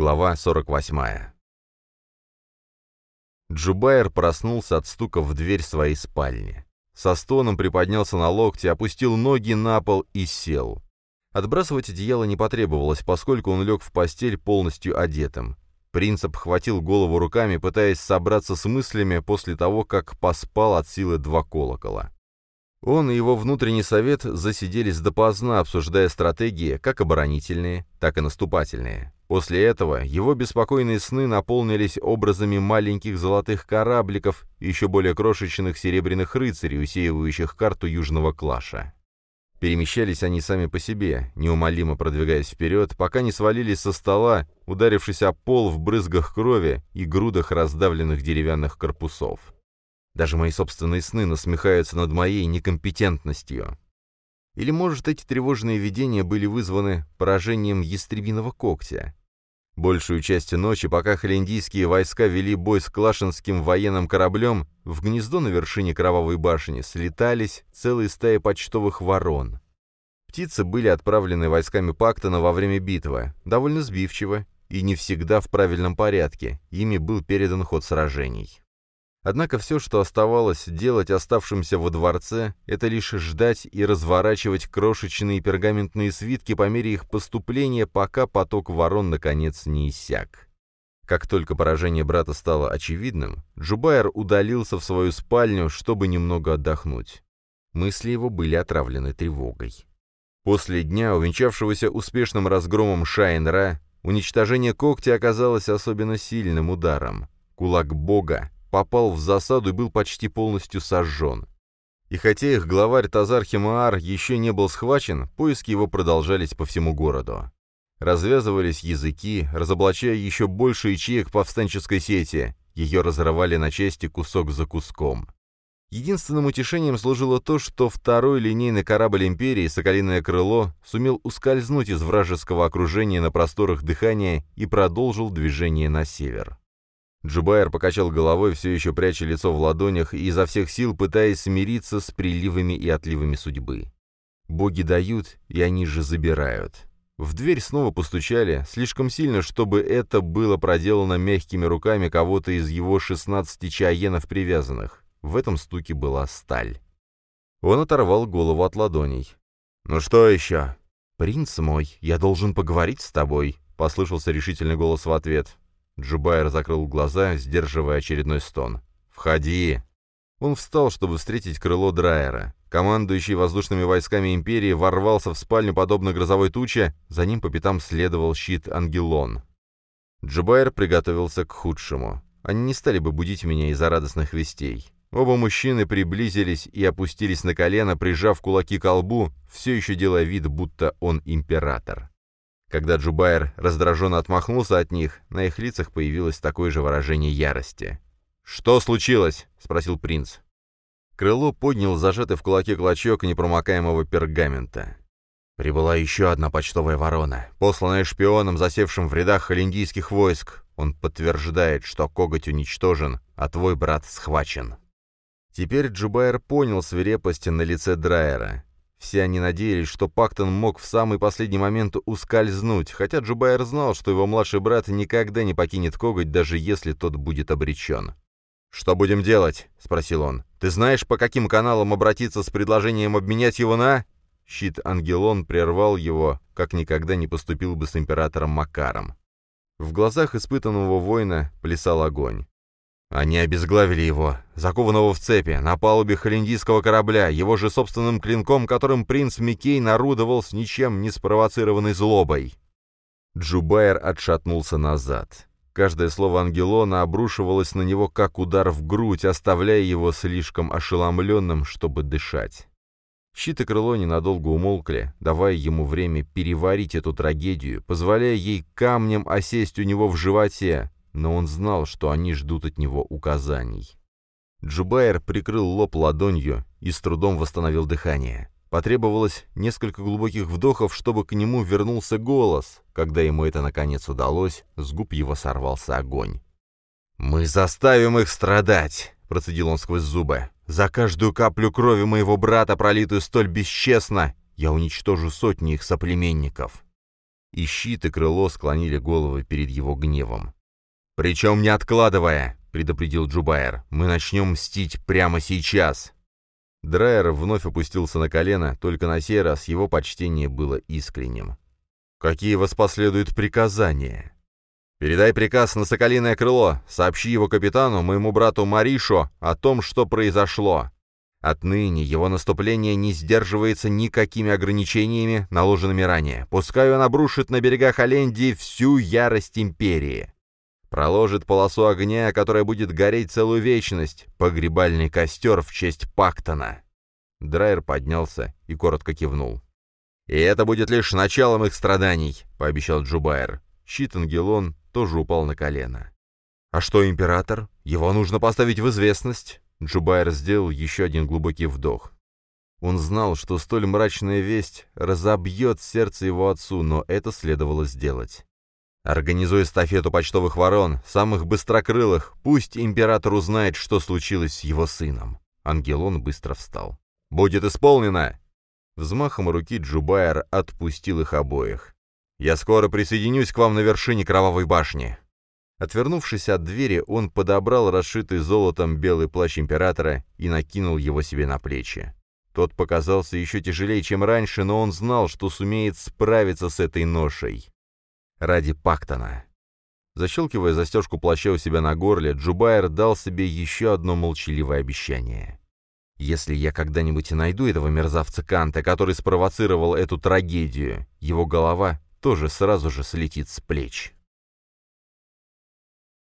Глава 48. Джубайр проснулся от стука в дверь своей спальни. Со стоном приподнялся на локте, опустил ноги на пол и сел. Отбрасывать одеяло не потребовалось, поскольку он лег в постель полностью одетым. Принц обхватил голову руками, пытаясь собраться с мыслями после того, как поспал от силы два колокола. Он и его внутренний совет засиделись допоздна, обсуждая стратегии, как оборонительные, так и наступательные. После этого его беспокойные сны наполнились образами маленьких золотых корабликов и еще более крошечных серебряных рыцарей, усеивающих карту Южного Клаша. Перемещались они сами по себе, неумолимо продвигаясь вперед, пока не свалились со стола, ударившись о пол в брызгах крови и грудах раздавленных деревянных корпусов. Даже мои собственные сны насмехаются над моей некомпетентностью. Или, может, эти тревожные видения были вызваны поражением ястребиного когтя? Большую часть ночи, пока холиндийские войска вели бой с клашинским военным кораблем, в гнездо на вершине Кровавой башни слетались целые стаи почтовых ворон. Птицы были отправлены войсками Пактона во время битвы, довольно сбивчиво и не всегда в правильном порядке, ими был передан ход сражений. Однако все, что оставалось делать оставшимся во дворце, это лишь ждать и разворачивать крошечные пергаментные свитки по мере их поступления, пока поток ворон наконец не иссяк. Как только поражение брата стало очевидным, Джубайр удалился в свою спальню, чтобы немного отдохнуть. Мысли его были отравлены тревогой. После дня, увенчавшегося успешным разгромом Шайнра, уничтожение когтя оказалось особенно сильным ударом. Кулак бога попал в засаду и был почти полностью сожжен. И хотя их главарь Тазар Химаар еще не был схвачен, поиски его продолжались по всему городу. Развязывались языки, разоблачая еще больше ячеек повстанческой сети, ее разрывали на части кусок за куском. Единственным утешением служило то, что второй линейный корабль Империи, Соколиное Крыло, сумел ускользнуть из вражеского окружения на просторах дыхания и продолжил движение на север. Джубайр покачал головой, все еще пряча лицо в ладонях и изо всех сил пытаясь смириться с приливами и отливами судьбы. Боги дают, и они же забирают. В дверь снова постучали, слишком сильно, чтобы это было проделано мягкими руками кого-то из его шестнадцати чаенов привязанных. В этом стуке была сталь. Он оторвал голову от ладоней. «Ну что еще?» «Принц мой, я должен поговорить с тобой», — послышался решительный голос в ответ. Джубайр закрыл глаза, сдерживая очередной стон. «Входи!» Он встал, чтобы встретить крыло Драйера. Командующий воздушными войсками Империи ворвался в спальню подобно грозовой туче, за ним по пятам следовал щит Ангелон. Джубайр приготовился к худшему. Они не стали бы будить меня из-за радостных вестей. Оба мужчины приблизились и опустились на колено, прижав кулаки к лбу, все еще делая вид, будто он император. Когда Джубайр раздраженно отмахнулся от них, на их лицах появилось такое же выражение ярости. «Что случилось?» — спросил принц. Крыло поднял зажатый в кулаке клочок непромокаемого пергамента. Прибыла еще одна почтовая ворона, посланная шпионом, засевшим в рядах холиндийских войск. Он подтверждает, что коготь уничтожен, а твой брат схвачен. Теперь Джубайр понял свирепость на лице Драйера. Все они надеялись, что Пактон мог в самый последний момент ускользнуть, хотя Джубайр знал, что его младший брат никогда не покинет коготь, даже если тот будет обречен. «Что будем делать?» — спросил он. «Ты знаешь, по каким каналам обратиться с предложением обменять его на...» Щит Ангелон прервал его, как никогда не поступил бы с императором Макаром. В глазах испытанного воина плясал огонь. Они обезглавили его, закованного в цепи, на палубе холиндийского корабля, его же собственным клинком, которым принц Микей нарудовал с ничем не спровоцированной злобой. Джубайр отшатнулся назад. Каждое слово Ангелона обрушивалось на него, как удар в грудь, оставляя его слишком ошеломленным, чтобы дышать. Щит и крыло ненадолго умолкли, давая ему время переварить эту трагедию, позволяя ей камнем осесть у него в животе, но он знал, что они ждут от него указаний. Джубайр прикрыл лоб ладонью и с трудом восстановил дыхание. Потребовалось несколько глубоких вдохов, чтобы к нему вернулся голос. Когда ему это наконец удалось, с губ его сорвался огонь. «Мы заставим их страдать!» — процедил он сквозь зубы. «За каждую каплю крови моего брата, пролитую столь бесчестно, я уничтожу сотни их соплеменников!» И щит и крыло склонили головы перед его гневом. «Причем не откладывая!» — предупредил Джубайер. «Мы начнем мстить прямо сейчас!» Драйер вновь опустился на колено, только на сей раз его почтение было искренним. «Какие воспоследуют приказания?» «Передай приказ на Соколиное крыло, сообщи его капитану, моему брату Маришо, о том, что произошло. Отныне его наступление не сдерживается никакими ограничениями, наложенными ранее. Пускай он обрушит на берегах Олендии всю ярость империи. Проложит полосу огня, которая будет гореть целую вечность, погребальный костер в честь Пактона. Драйер поднялся и коротко кивнул. «И это будет лишь началом их страданий», — пообещал Джубайер. Щит Ангелон тоже упал на колено. «А что император? Его нужно поставить в известность». Джубайр сделал еще один глубокий вдох. Он знал, что столь мрачная весть разобьет сердце его отцу, но это следовало сделать. «Организуй эстафету почтовых ворон, самых быстрокрылых, пусть император узнает, что случилось с его сыном». Ангелон быстро встал. «Будет исполнено!» Взмахом руки Джубайр отпустил их обоих. «Я скоро присоединюсь к вам на вершине Кровавой башни. Отвернувшись от двери, он подобрал расшитый золотом белый плащ императора и накинул его себе на плечи. Тот показался еще тяжелее, чем раньше, но он знал, что сумеет справиться с этой ношей. Ради Пактона. Защелкивая застежку плаща у себя на горле, Джубайр дал себе еще одно молчаливое обещание. «Если я когда-нибудь и найду этого мерзавца Канта, который спровоцировал эту трагедию, его голова тоже сразу же слетит с плеч».